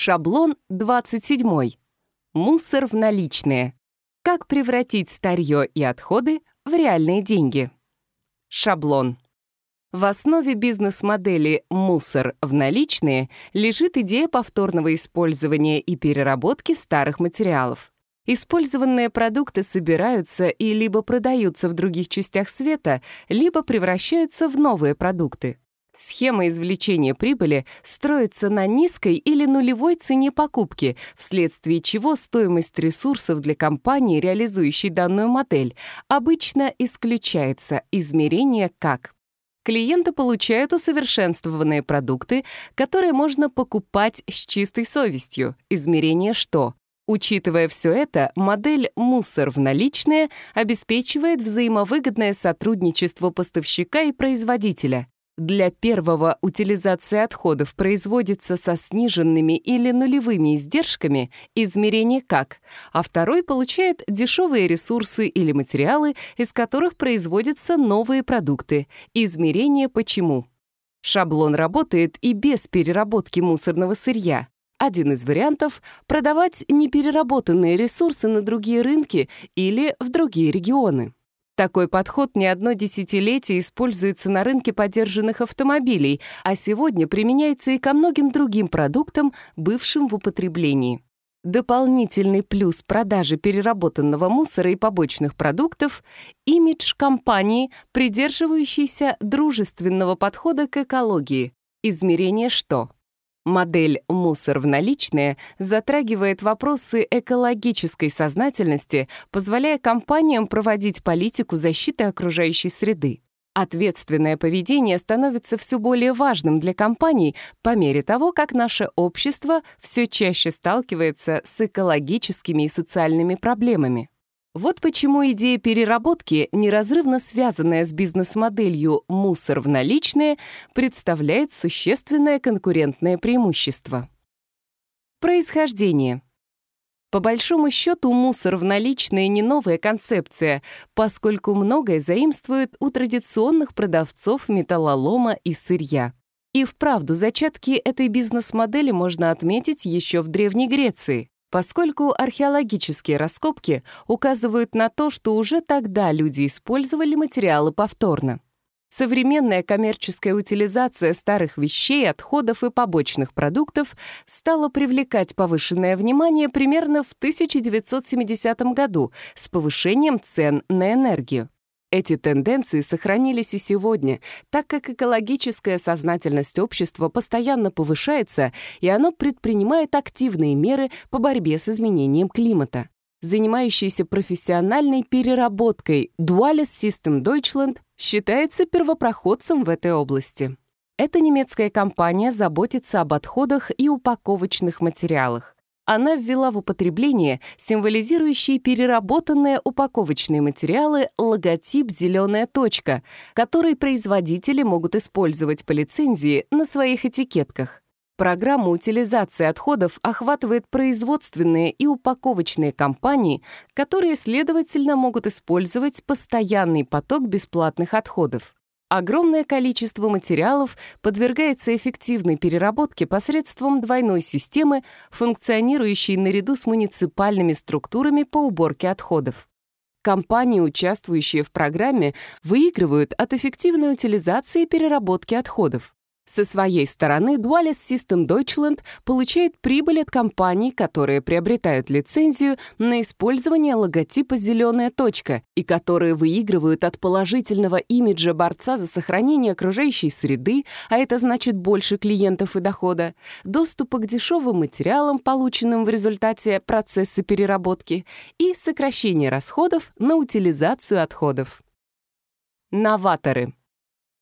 Шаблон 27. Мусор в наличные. Как превратить старье и отходы в реальные деньги? Шаблон. В основе бизнес-модели «мусор в наличные» лежит идея повторного использования и переработки старых материалов. Использованные продукты собираются и либо продаются в других частях света, либо превращаются в новые продукты. Схема извлечения прибыли строится на низкой или нулевой цене покупки, вследствие чего стоимость ресурсов для компании, реализующей данную модель, обычно исключается измерение как клиенты получают усовершенствованные продукты, которые можно покупать с чистой совестью. Измерение «что». Учитывая все это, модель «мусор в наличные» обеспечивает взаимовыгодное сотрудничество поставщика и производителя. Для первого утилизация отходов производится со сниженными или нулевыми издержками измерение как, а второй получает дешевые ресурсы или материалы, из которых производятся новые продукты, измерение почему. Шаблон работает и без переработки мусорного сырья. Один из вариантов — продавать непереработанные ресурсы на другие рынки или в другие регионы. Такой подход не одно десятилетие используется на рынке подержанных автомобилей, а сегодня применяется и ко многим другим продуктам, бывшим в употреблении. Дополнительный плюс продажи переработанного мусора и побочных продуктов — имидж компании, придерживающейся дружественного подхода к экологии. Измерение что? Модель «Мусор в наличные» затрагивает вопросы экологической сознательности, позволяя компаниям проводить политику защиты окружающей среды. Ответственное поведение становится все более важным для компаний по мере того, как наше общество все чаще сталкивается с экологическими и социальными проблемами. Вот почему идея переработки, неразрывно связанная с бизнес-моделью «мусор в наличные», представляет существенное конкурентное преимущество. Происхождение. По большому счету, мусор в наличные не новая концепция, поскольку многое заимствует у традиционных продавцов металлолома и сырья. И вправду, зачатки этой бизнес-модели можно отметить еще в Древней Греции поскольку археологические раскопки указывают на то, что уже тогда люди использовали материалы повторно. Современная коммерческая утилизация старых вещей, отходов и побочных продуктов стала привлекать повышенное внимание примерно в 1970 году с повышением цен на энергию. Эти тенденции сохранились и сегодня, так как экологическая сознательность общества постоянно повышается, и оно предпринимает активные меры по борьбе с изменением климата. Занимающийся профессиональной переработкой Dualis System Deutschland считается первопроходцем в этой области. Эта немецкая компания заботится об отходах и упаковочных материалах она ввела в употребление символизирующие переработанные упаковочные материалы логотип «зеленая точка», который производители могут использовать по лицензии на своих этикетках. Программа утилизации отходов охватывает производственные и упаковочные компании, которые, следовательно, могут использовать постоянный поток бесплатных отходов. Огромное количество материалов подвергается эффективной переработке посредством двойной системы, функционирующей наряду с муниципальными структурами по уборке отходов. Компании, участвующие в программе, выигрывают от эффективной утилизации и переработки отходов. Со своей стороны, Dualis System Deutschland получает прибыль от компаний, которые приобретают лицензию на использование логотипа «зеленая точка» и которые выигрывают от положительного имиджа борца за сохранение окружающей среды, а это значит больше клиентов и дохода, доступа к дешевым материалам, полученным в результате процесса переработки, и сокращение расходов на утилизацию отходов. Новаторы —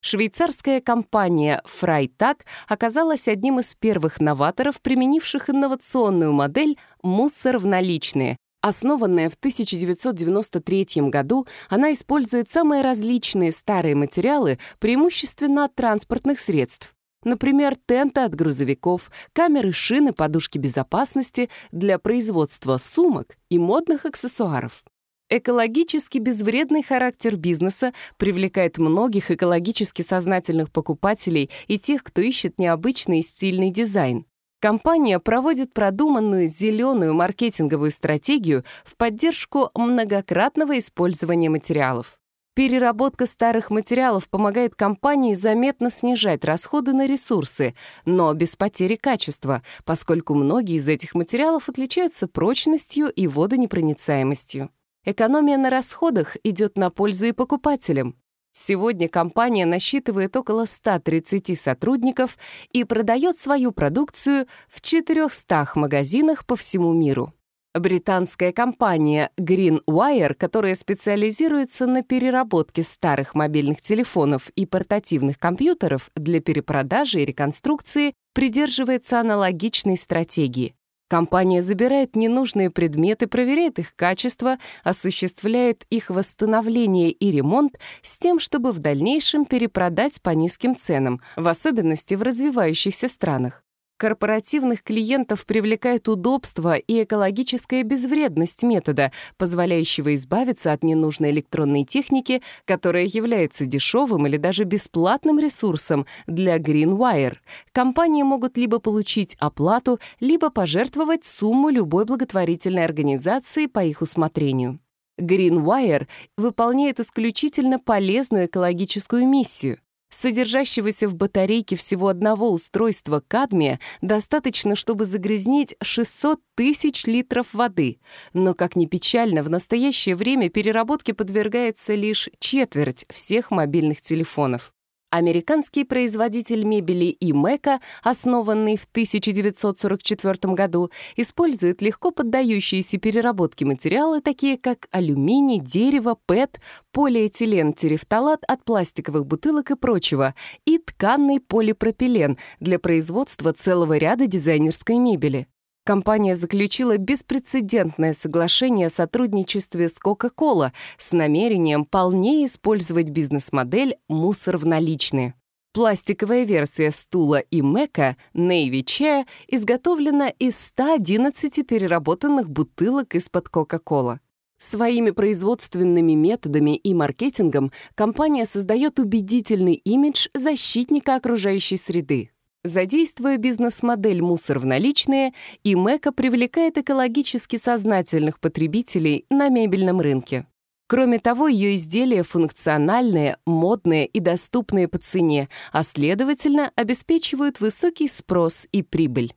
Швейцарская компания Freitag оказалась одним из первых новаторов, применивших инновационную модель «мусор в наличные». Основанная в 1993 году, она использует самые различные старые материалы, преимущественно от транспортных средств. Например, тенты от грузовиков, камеры шины, подушки безопасности для производства сумок и модных аксессуаров. Экологически безвредный характер бизнеса привлекает многих экологически сознательных покупателей и тех, кто ищет необычный и стильный дизайн. Компания проводит продуманную зеленую маркетинговую стратегию в поддержку многократного использования материалов. Переработка старых материалов помогает компании заметно снижать расходы на ресурсы, но без потери качества, поскольку многие из этих материалов отличаются прочностью и водонепроницаемостью. Экономия на расходах идет на пользу и покупателям. Сегодня компания насчитывает около 130 сотрудников и продает свою продукцию в 400 магазинах по всему миру. Британская компания GreenWire, которая специализируется на переработке старых мобильных телефонов и портативных компьютеров для перепродажи и реконструкции, придерживается аналогичной стратегии. Компания забирает ненужные предметы, проверяет их качество, осуществляет их восстановление и ремонт с тем, чтобы в дальнейшем перепродать по низким ценам, в особенности в развивающихся странах. Корпоративных клиентов привлекает удобство и экологическая безвредность метода, позволяющего избавиться от ненужной электронной техники, которая является дешевым или даже бесплатным ресурсом для GreenWire. Компании могут либо получить оплату, либо пожертвовать сумму любой благотворительной организации по их усмотрению. GreenWire выполняет исключительно полезную экологическую миссию. Содержащегося в батарейке всего одного устройства кадмия достаточно, чтобы загрязнить 600 тысяч литров воды. Но, как ни печально, в настоящее время переработке подвергается лишь четверть всех мобильных телефонов. Американский производитель мебели Имека, основанный в 1944 году, использует легко поддающиеся переработке материалы, такие как алюминий, дерево, ПЭТ, полиэтилен, терефталат от пластиковых бутылок и прочего, и тканный полипропилен для производства целого ряда дизайнерской мебели компания заключила беспрецедентное соглашение о сотрудничестве с Coca-Cola с намерением полнее использовать бизнес-модель «мусор в наличные». Пластиковая версия стула и Мэка Navy Chair изготовлена из 111 переработанных бутылок из-под Coca-Cola. Своими производственными методами и маркетингом компания создает убедительный имидж защитника окружающей среды, Задействуя бизнес-модель «Мусор в наличные», Имэко привлекает экологически сознательных потребителей на мебельном рынке. Кроме того, ее изделия функциональные, модные и доступные по цене, а следовательно, обеспечивают высокий спрос и прибыль.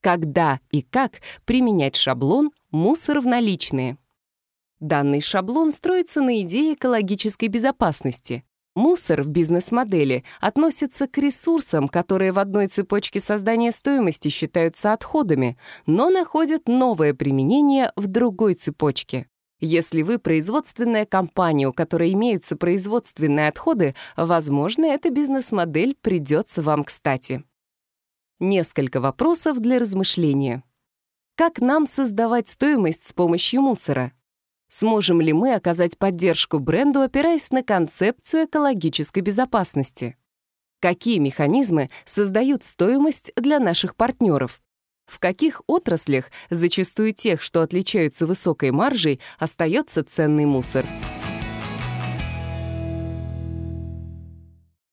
Когда и как применять шаблон «Мусор в наличные»? Данный шаблон строится на идее экологической безопасности. Мусор в бизнес-модели относится к ресурсам, которые в одной цепочке создания стоимости считаются отходами, но находят новое применение в другой цепочке. Если вы производственная компания, у которой имеются производственные отходы, возможно, эта бизнес-модель придется вам кстати. Несколько вопросов для размышления. Как нам создавать стоимость с помощью мусора? Сможем ли мы оказать поддержку бренду, опираясь на концепцию экологической безопасности? Какие механизмы создают стоимость для наших партнеров? В каких отраслях, зачастую тех, что отличаются высокой маржей, остается ценный мусор?